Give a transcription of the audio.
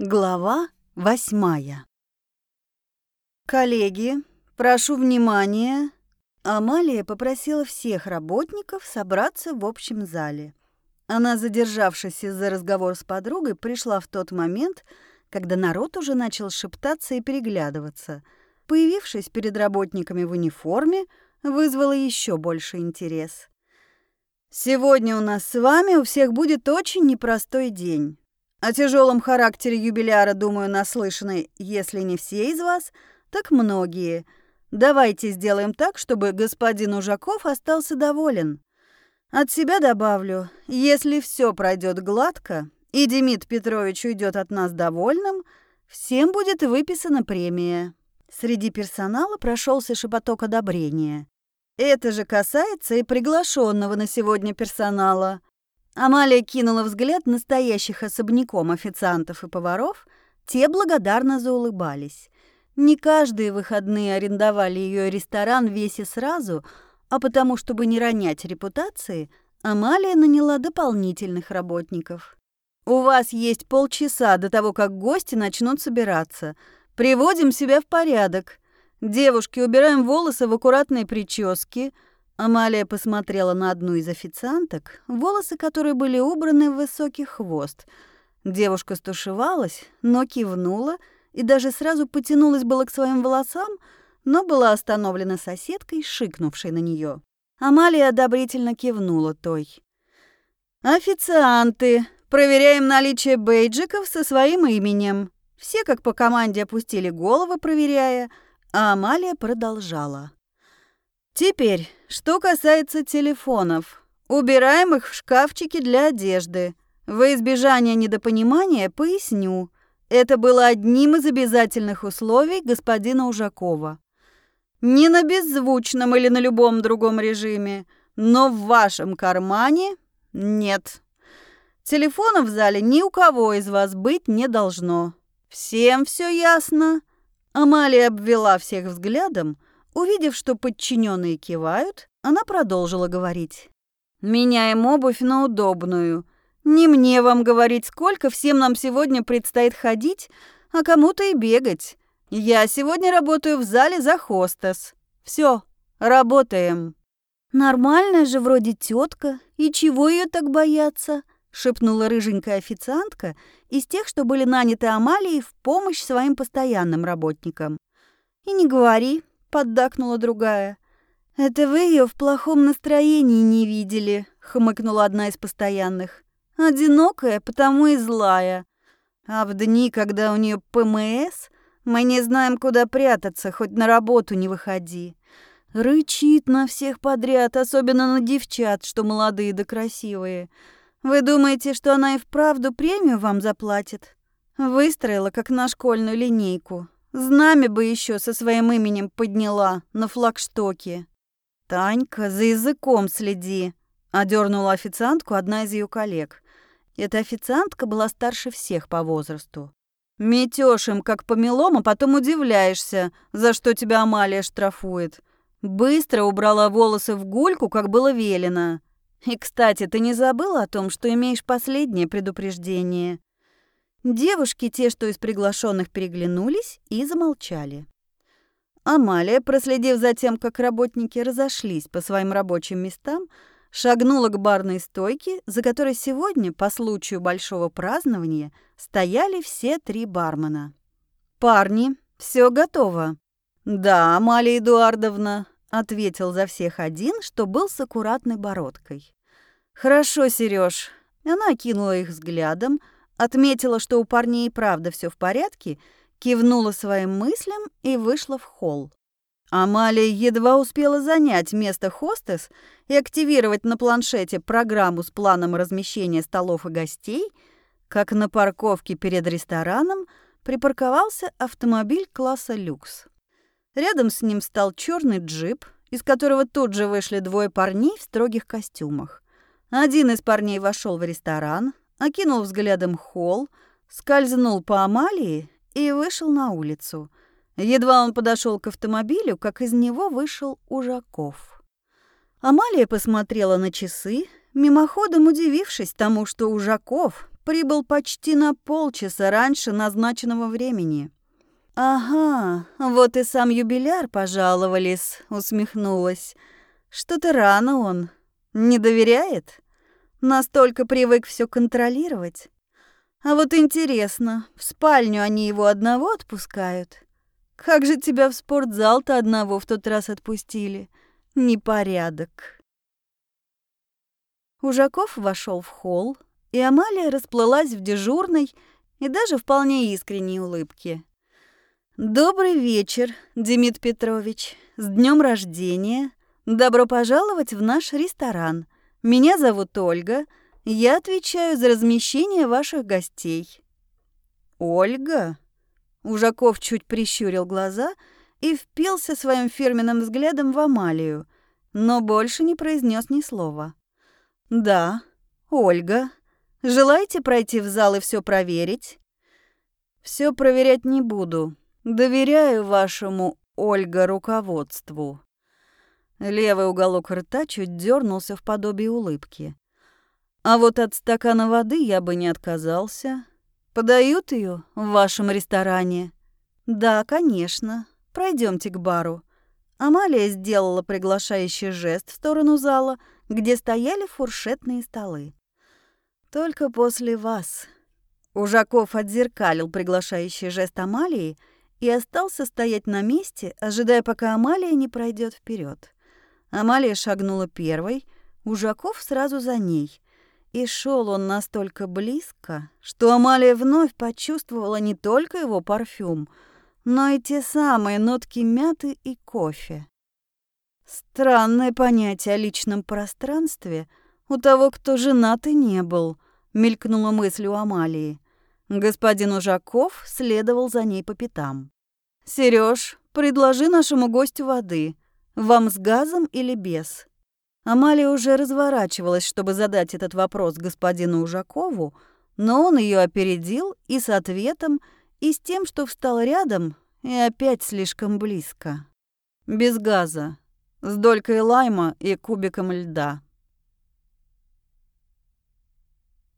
Глава восьмая. Коллеги, прошу внимания. Амалия попросила всех работников собраться в общем зале. Она, задержавшись из-за разговора с подругой, пришла в тот момент, когда народ уже начал шептаться и переглядываться. Появившись перед работниками в униформе, вызвала еще больше интерес. Сегодня у нас с вами у всех будет очень непростой день. О тяжелом характере юбиляра, думаю, наслышаны, если не все из вас, так многие. Давайте сделаем так, чтобы господин Ужаков остался доволен. От себя добавлю, если все пройдет гладко, и Демид Петрович уйдет от нас довольным, всем будет выписана премия. Среди персонала прошелся шепоток одобрения. Это же касается и приглашенного на сегодня персонала. Амалия кинула взгляд настоящих особняком официантов и поваров, те благодарно заулыбались. Не каждые выходные арендовали ее ресторан весь и сразу, а потому, чтобы не ронять репутации, Амалия наняла дополнительных работников. «У вас есть полчаса до того, как гости начнут собираться. Приводим себя в порядок. Девушки, убираем волосы в аккуратные прически – Амалия посмотрела на одну из официанток, волосы которой были убраны в высокий хвост. Девушка стушевалась, но кивнула и даже сразу потянулась было к своим волосам, но была остановлена соседкой, шикнувшей на нее. Амалия одобрительно кивнула той. «Официанты! Проверяем наличие бейджиков со своим именем». Все как по команде опустили головы, проверяя, а Амалия продолжала. Теперь, что касается телефонов. Убираем их в шкафчики для одежды. Во избежание недопонимания поясню. Это было одним из обязательных условий господина Ужакова. Не на беззвучном или на любом другом режиме, но в вашем кармане нет. Телефона в зале ни у кого из вас быть не должно. Всем все ясно? Амалия обвела всех взглядом, Увидев, что подчиненные кивают, она продолжила говорить. «Меняем обувь на удобную. Не мне вам говорить, сколько всем нам сегодня предстоит ходить, а кому-то и бегать. Я сегодня работаю в зале за хостес. Все, работаем». «Нормальная же вроде тетка, и чего ее так бояться?» — шепнула рыженькая официантка из тех, что были наняты Амалией в помощь своим постоянным работникам. «И не говори, поддакнула другая. Это вы ее в плохом настроении не видели, хмыкнула одна из постоянных. Одинокая, потому и злая. А в дни, когда у нее ПМС, мы не знаем, куда прятаться, хоть на работу не выходи. Рычит на всех подряд, особенно на девчат, что молодые да красивые. Вы думаете, что она и вправду премию вам заплатит? Выстроила, как на школьную линейку. Знамя бы еще со своим именем подняла на флагштоке. «Танька, за языком следи», — одернула официантку одна из ее коллег. Эта официантка была старше всех по возрасту. Метёшь им, как помелом, а потом удивляешься, за что тебя Амалия штрафует. Быстро убрала волосы в гульку, как было велено. И, кстати, ты не забыла о том, что имеешь последнее предупреждение? Девушки, те, что из приглашенных, переглянулись и замолчали. Амалия, проследив за тем, как работники разошлись по своим рабочим местам, шагнула к барной стойке, за которой сегодня, по случаю большого празднования, стояли все три бармена. «Парни, все готово». «Да, Амалия Эдуардовна», — ответил за всех один, что был с аккуратной бородкой. «Хорошо, Сереж. Она окинула их взглядом, — Отметила, что у парней правда все в порядке, кивнула своим мыслям и вышла в холл. Амалия едва успела занять место хостес и активировать на планшете программу с планом размещения столов и гостей, как на парковке перед рестораном припарковался автомобиль класса люкс. Рядом с ним стал черный джип, из которого тут же вышли двое парней в строгих костюмах. Один из парней вошел в ресторан, окинул взглядом холл, скользнул по Амалии и вышел на улицу. Едва он подошел к автомобилю, как из него вышел Ужаков. Амалия посмотрела на часы, мимоходом удивившись тому, что Ужаков, прибыл почти на полчаса раньше назначенного времени. «Ага, вот и сам юбиляр пожаловались», — усмехнулась. «Что-то рано он. Не доверяет? Настолько привык все контролировать. А вот интересно, в спальню они его одного отпускают? Как же тебя в спортзал-то одного в тот раз отпустили? Непорядок». Ужаков вошел в холл, и Амалия расплылась в дежурной и даже вполне искренней улыбке. «Добрый вечер, Демид Петрович. С днем рождения. Добро пожаловать в наш ресторан. Меня зовут Ольга. Я отвечаю за размещение ваших гостей». «Ольга?» Ужаков чуть прищурил глаза и впился своим фирменным взглядом в Амалию, но больше не произнес ни слова. «Да, Ольга. Желаете пройти в зал и все проверить?» «Все проверять не буду. Доверяю вашему, Ольга, руководству. Левый уголок рта чуть дернулся в подобие улыбки. А вот от стакана воды я бы не отказался. Подают ее в вашем ресторане? Да, конечно. Пройдемте к бару. Амалия сделала приглашающий жест в сторону зала, где стояли фуршетные столы. Только после вас. Ужаков отзеркалил приглашающий жест Амалии и остался стоять на месте, ожидая, пока Амалия не пройдет вперед. Амалия шагнула первой, Ужаков сразу за ней. И шел он настолько близко, что Амалия вновь почувствовала не только его парфюм, но и те самые нотки мяты и кофе. Странное понятие о личном пространстве у того, кто женат и не был, мелькнула мысль у Амалии. Господин Ужаков следовал за ней по пятам. Сереж, предложи нашему гостю воды. Вам с газом или без?» Амалия уже разворачивалась, чтобы задать этот вопрос господину Ужакову, но он ее опередил и с ответом, и с тем, что встал рядом, и опять слишком близко. Без газа, с долькой лайма и кубиком льда.